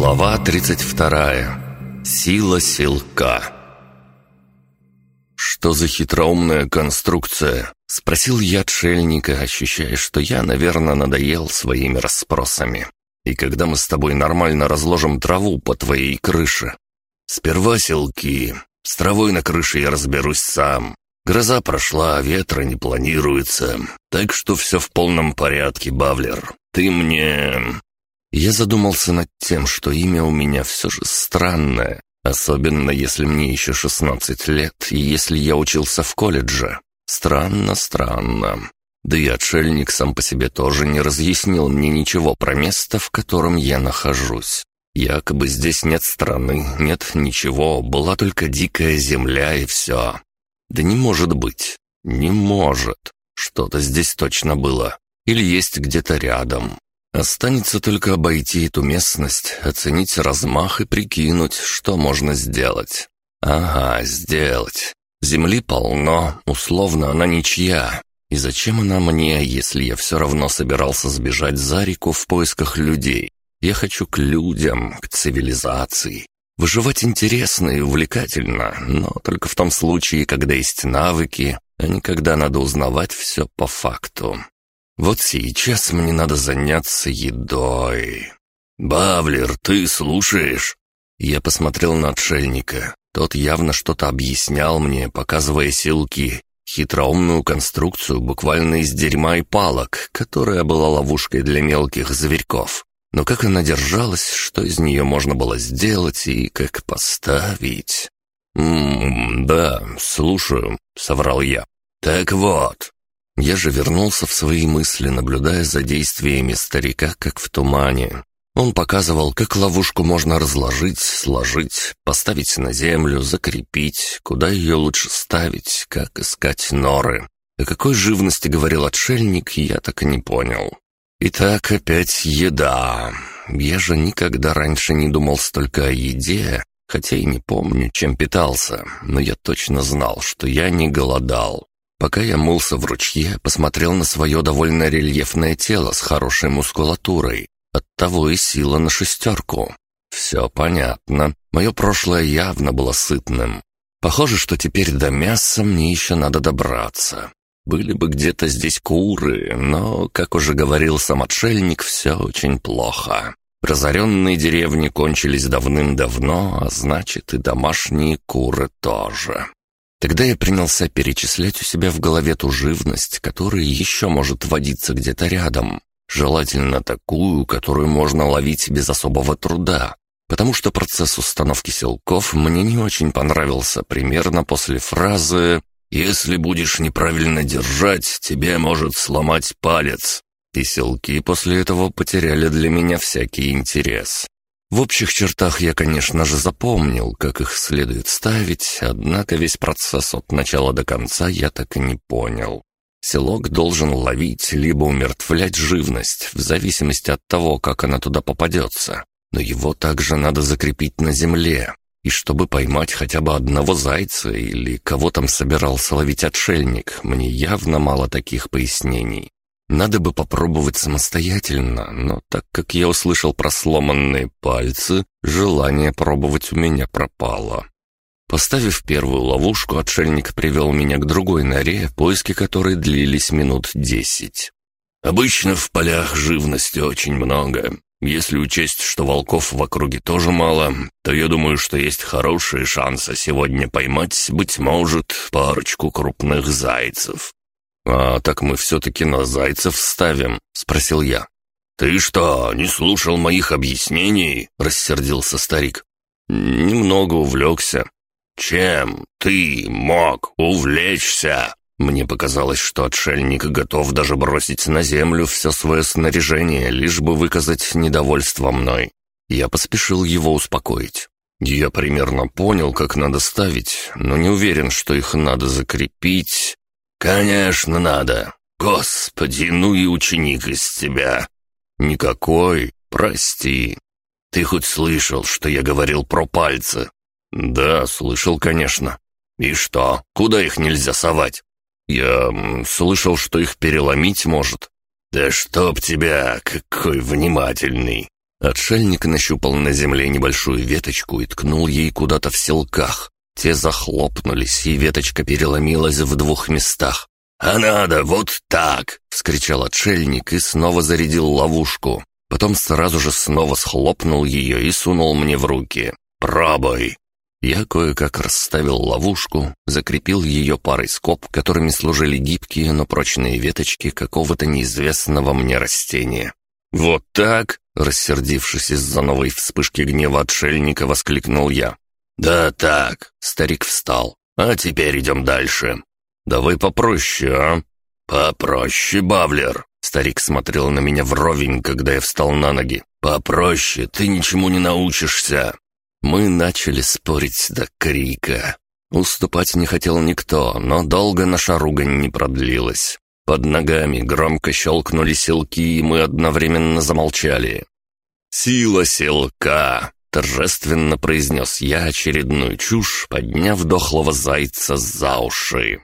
Глава 32. Сила силка. «Что за хитроумная конструкция?» — спросил я отшельника, ощущая, что я, наверное, надоел своими расспросами. «И когда мы с тобой нормально разложим траву по твоей крыше?» «Сперва селки. С травой на крыше я разберусь сам. Гроза прошла, ветра не планируется. Так что все в полном порядке, Бавлер. Ты мне...» Я задумался над тем, что имя у меня все же странное, особенно если мне еще шестнадцать лет и если я учился в колледже. Странно, странно. Да и отшельник сам по себе тоже не разъяснил мне ничего про место, в котором я нахожусь. Якобы здесь нет страны, нет ничего, была только дикая земля и все. Да не может быть. Не может. Что-то здесь точно было. Или есть где-то рядом. Останется только обойти эту местность, оценить размах и прикинуть, что можно сделать. Ага, сделать. Земли полно, условно она ничья. И зачем она мне, если я все равно собирался сбежать за реку в поисках людей? Я хочу к людям, к цивилизации. Выживать интересно и увлекательно, но только в том случае, когда есть навыки, а не когда надо узнавать все по факту. Вот сейчас мне надо заняться едой. «Бавлер, ты слушаешь?» Я посмотрел на отшельника. Тот явно что-то объяснял мне, показывая силки, хитроумную конструкцию буквально из дерьма и палок, которая была ловушкой для мелких зверьков. Но как она держалась, что из нее можно было сделать и как поставить? «Ммм, да, слушаю», — соврал я. «Так вот, я же вернулся в свои мысли, наблюдая за действиями старика, как в тумане. Он показывал, как ловушку можно разложить, сложить, поставить на землю, закрепить, куда ее лучше ставить, как искать норы. О какой живности говорил отшельник, я так и не понял. Итак, опять еда. Я же никогда раньше не думал столько о еде, хотя и не помню, чем питался, но я точно знал, что я не голодал. Пока я мылся в ручье, посмотрел на свое довольно рельефное тело с хорошей мускулатурой. Оттого и сила на шестерку. Все понятно. Мое прошлое явно было сытным. Похоже, что теперь до мяса мне еще надо добраться. Были бы где-то здесь куры, но, как уже говорил сам отшельник, все очень плохо. Разоренные деревни кончились давным-давно, а значит и домашние куры тоже. Тогда я принялся перечислять у себя в голове ту живность, которая еще может водиться где-то рядом. Желательно такую, которую можно ловить без особого труда. Потому что процесс установки силков мне не очень понравился примерно после фразы «Если будешь неправильно держать, тебе может сломать палец». И силки после этого потеряли для меня всякий интерес. В общих чертах я, конечно же, запомнил, как их следует ставить, однако весь процесс от начала до конца я так и не понял. Селок должен ловить либо умертвлять живность, в зависимости от того, как она туда попадется. Но его также надо закрепить на земле. И чтобы поймать хотя бы одного зайца или кого там собирался ловить отшельник, мне явно мало таких пояснений. Надо бы попробовать самостоятельно, но так как я услышал про сломанные пальцы, желание пробовать у меня пропало. Поставив первую ловушку, отшельник привел меня к другой норе, поиски которой длились минут десять. Обычно в полях живности очень много. Если учесть, что волков в округе тоже мало, то я думаю, что есть хорошие шансы сегодня поймать, быть может, парочку крупных зайцев. «А так мы все-таки на зайцев ставим?» — спросил я. «Ты что, не слушал моих объяснений?» — рассердился старик. «Немного увлекся». «Чем ты мог увлечься?» Мне показалось, что отшельник готов даже бросить на землю все свое снаряжение, лишь бы выказать недовольство мной. Я поспешил его успокоить. Я примерно понял, как надо ставить, но не уверен, что их надо закрепить. «Конечно надо. Господи, ну и ученик из тебя». «Никакой, прости. Ты хоть слышал, что я говорил про пальцы?» «Да, слышал, конечно. И что, куда их нельзя совать?» «Я слышал, что их переломить может». «Да чтоб тебя, какой внимательный! Отшельник нащупал на земле небольшую веточку и ткнул ей куда-то в селках. Те захлопнулись, и веточка переломилась в двух местах. «А надо вот так!» — вскричал отшельник и снова зарядил ловушку. Потом сразу же снова схлопнул ее и сунул мне в руки. «Пробуй!» Я кое-как расставил ловушку, закрепил ее парой скоб, которыми служили гибкие, но прочные веточки какого-то неизвестного мне растения. «Вот так?» — рассердившись из-за новой вспышки гнева отшельника, воскликнул я. «Да так», — старик встал. «А теперь идем дальше». «Давай попроще, а?» «Попроще, Бавлер». Старик смотрел на меня вровень, когда я встал на ноги. «Попроще, ты ничему не научишься». Мы начали спорить до крика. Уступать не хотел никто, но долго наша ругань не продлилась. Под ногами громко щелкнули селки, и мы одновременно замолчали. «Сила селка!» — торжественно произнес я очередную чушь, подняв дохлого зайца за уши.